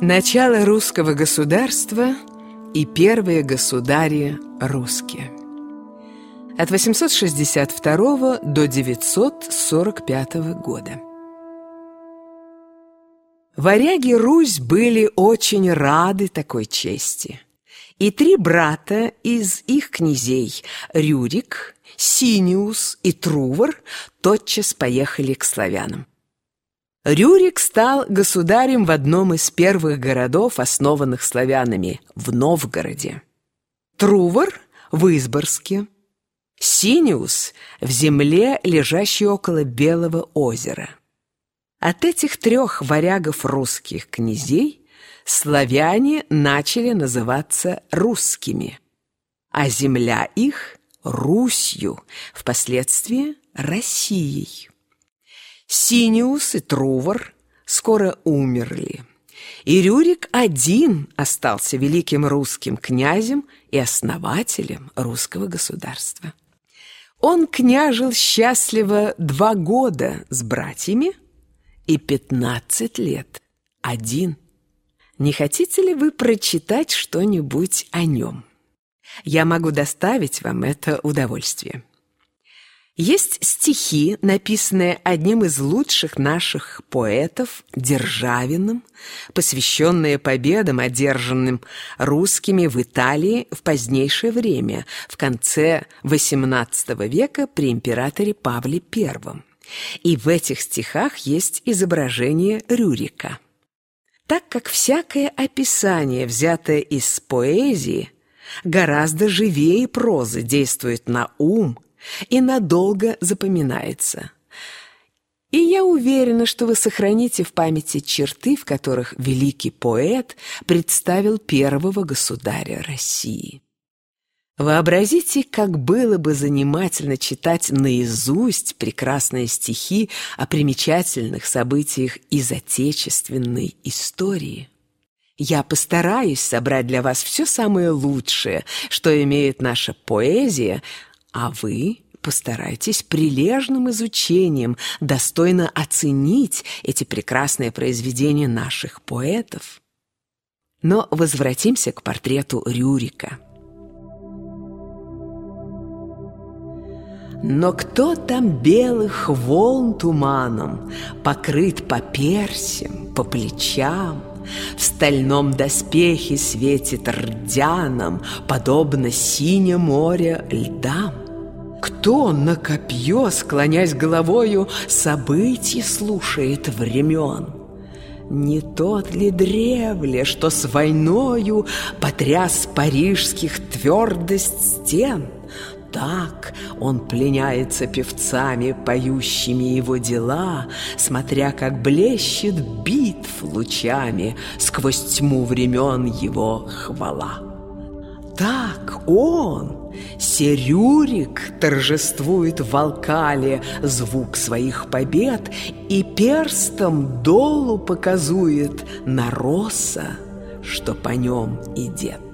Начало русского государства и первые государи русские. От 862 до 945 года. Варяги Русь были очень рады такой чести. И три брата из их князей Рюрик, Синиус и Трувор тотчас поехали к славянам. Рюрик стал государем в одном из первых городов, основанных славянами, в Новгороде. Трувор – в Изборске. Синиус – в земле, лежащей около Белого озера. От этих трех варягов русских князей славяне начали называться русскими, а земля их – Русью, впоследствии – Россией. Синиус и Трувор скоро умерли, и Рюрик один остался великим русским князем и основателем русского государства. Он княжил счастливо два года с братьями и пятнадцать лет один. Не хотите ли вы прочитать что-нибудь о нем? Я могу доставить вам это удовольствие. Есть стихи, написанные одним из лучших наших поэтов, Державиным, посвященные победам, одержанным русскими в Италии в позднейшее время, в конце XVIII века при императоре Павле I. И в этих стихах есть изображение Рюрика. Так как всякое описание, взятое из поэзии, гораздо живее прозы действует на ум – и надолго запоминается. И я уверена, что вы сохраните в памяти черты, в которых великий поэт представил первого государя России. Вообразите, как было бы занимательно читать наизусть прекрасные стихи о примечательных событиях из отечественной истории. Я постараюсь собрать для вас все самое лучшее, что имеет наша поэзия, а вы постарайтесь прилежным изучением достойно оценить эти прекрасные произведения наших поэтов. Но возвратимся к портрету Рюрика. Но кто там белых волн туманом Покрыт по персям, по плечам, В стальном доспехе светит рдяном, Подобно синее море льдам? Кто на копье, склонясь головою, Событий слушает времен? Не тот ли древле, что с войною Потряс парижских твердость стен? Так он пленяется певцами, поющими его дела, Смотря, как блещет битв лучами Сквозь тьму времен его хвала. Так он, Серюрик торжествует в Алкале звук своих побед И перстом долу показует на роса, что по нем идет.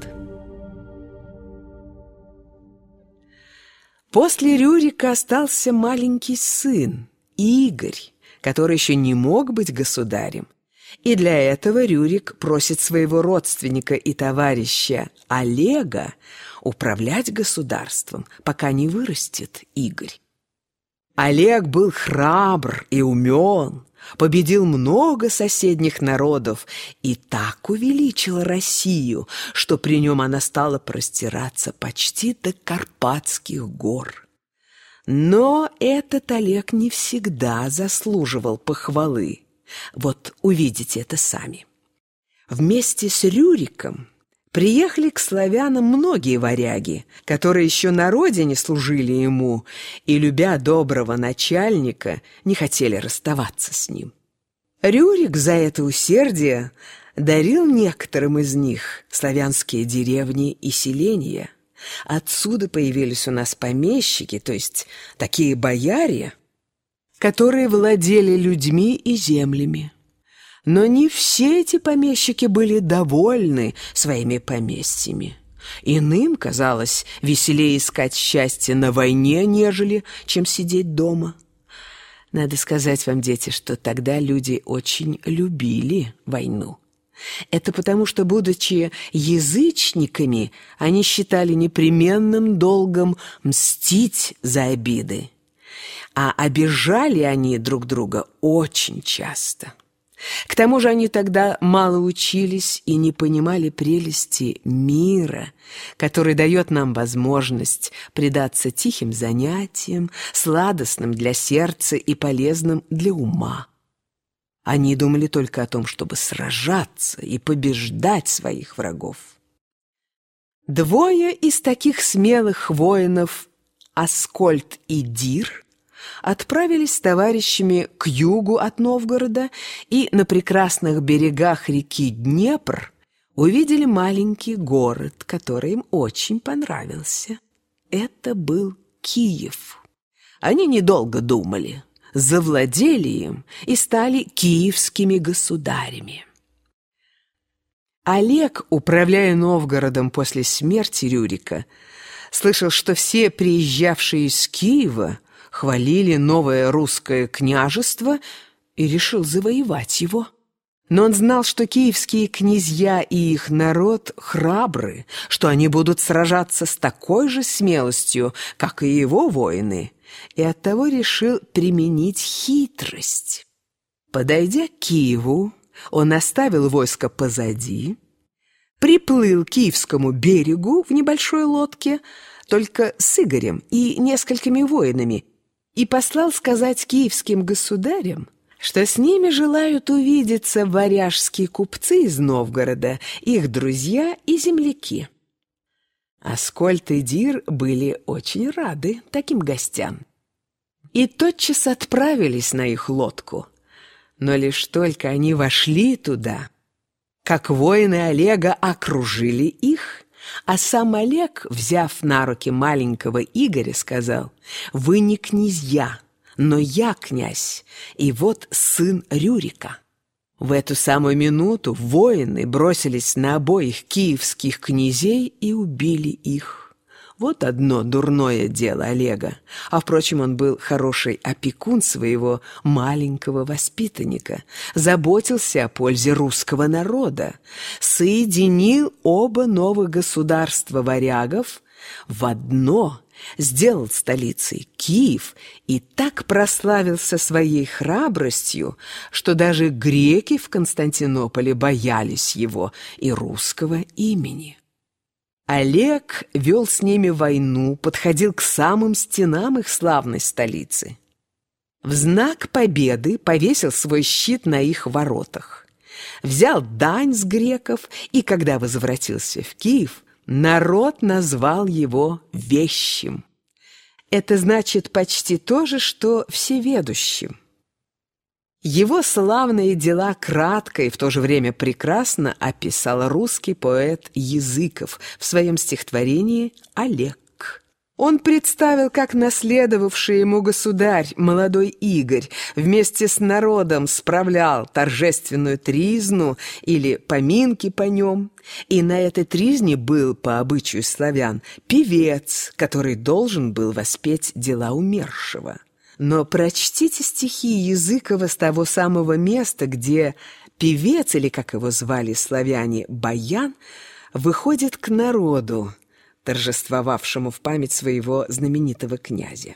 После Рюрика остался маленький сын, Игорь, который еще не мог быть государем. И для этого Рюрик просит своего родственника и товарища Олега управлять государством, пока не вырастет Игорь. Олег был храбр и умен, победил много соседних народов и так увеличил Россию, что при нем она стала простираться почти до Карпатских гор. Но этот Олег не всегда заслуживал похвалы. Вот увидите это сами. Вместе с Рюриком Приехали к славянам многие варяги, которые еще на родине служили ему и, любя доброго начальника, не хотели расставаться с ним. Рюрик за это усердие дарил некоторым из них славянские деревни и селения. Отсюда появились у нас помещики, то есть такие бояре, которые владели людьми и землями. Но не все эти помещики были довольны своими поместьями. Иным казалось веселее искать счастье на войне, нежели чем сидеть дома. Надо сказать вам, дети, что тогда люди очень любили войну. Это потому, что, будучи язычниками, они считали непременным долгом мстить за обиды. А обижали они друг друга очень часто. К тому же они тогда мало учились и не понимали прелести мира, который дает нам возможность предаться тихим занятиям, сладостным для сердца и полезным для ума. Они думали только о том, чтобы сражаться и побеждать своих врагов. Двое из таких смелых воинов, Аскольд и Дир, отправились с товарищами к югу от Новгорода и на прекрасных берегах реки Днепр увидели маленький город, который им очень понравился. Это был Киев. Они недолго думали, завладели им и стали киевскими государями. Олег, управляя Новгородом после смерти Рюрика, слышал, что все приезжавшие из Киева хвалили новое русское княжество и решил завоевать его. Но он знал, что киевские князья и их народ храбры, что они будут сражаться с такой же смелостью, как и его воины, и оттого решил применить хитрость. Подойдя к Киеву, он оставил войско позади, приплыл к Киевскому берегу в небольшой лодке, только с Игорем и несколькими воинами, и послал сказать киевским государям, что с ними желают увидеться варяжские купцы из Новгорода, их друзья и земляки. Аскольд и Дир были очень рады таким гостям. И тотчас отправились на их лодку. Но лишь только они вошли туда, как воины Олега окружили их а сам Олег, взяв на руки маленького Игоря, сказал, «Вы не князья, но я князь, и вот сын Рюрика». В эту самую минуту воины бросились на обоих киевских князей и убили их. Вот одно дурное дело Олега. А, впрочем, он был хороший опекун своего маленького воспитанника, заботился о пользе русского народа, соединил оба новых государства варягов в одно, сделал столицей Киев и так прославился своей храбростью, что даже греки в Константинополе боялись его и русского имени. Олег вел с ними войну, подходил к самым стенам их славной столицы. В знак победы повесил свой щит на их воротах. Взял дань с греков, и когда возвратился в Киев, народ назвал его вещим. Это значит почти то же, что всеведущим. Его славные дела кратко и в то же время прекрасно описал русский поэт Языков в своем стихотворении «Олег». Он представил, как наследовавший ему государь, молодой Игорь, вместе с народом справлял торжественную тризну или поминки по нем. И на этой тризне был, по обычаю славян, певец, который должен был воспеть дела умершего. Но прочтите стихи Языкова с того самого места, где певец, или, как его звали славяне, Баян, выходит к народу, торжествовавшему в память своего знаменитого князя.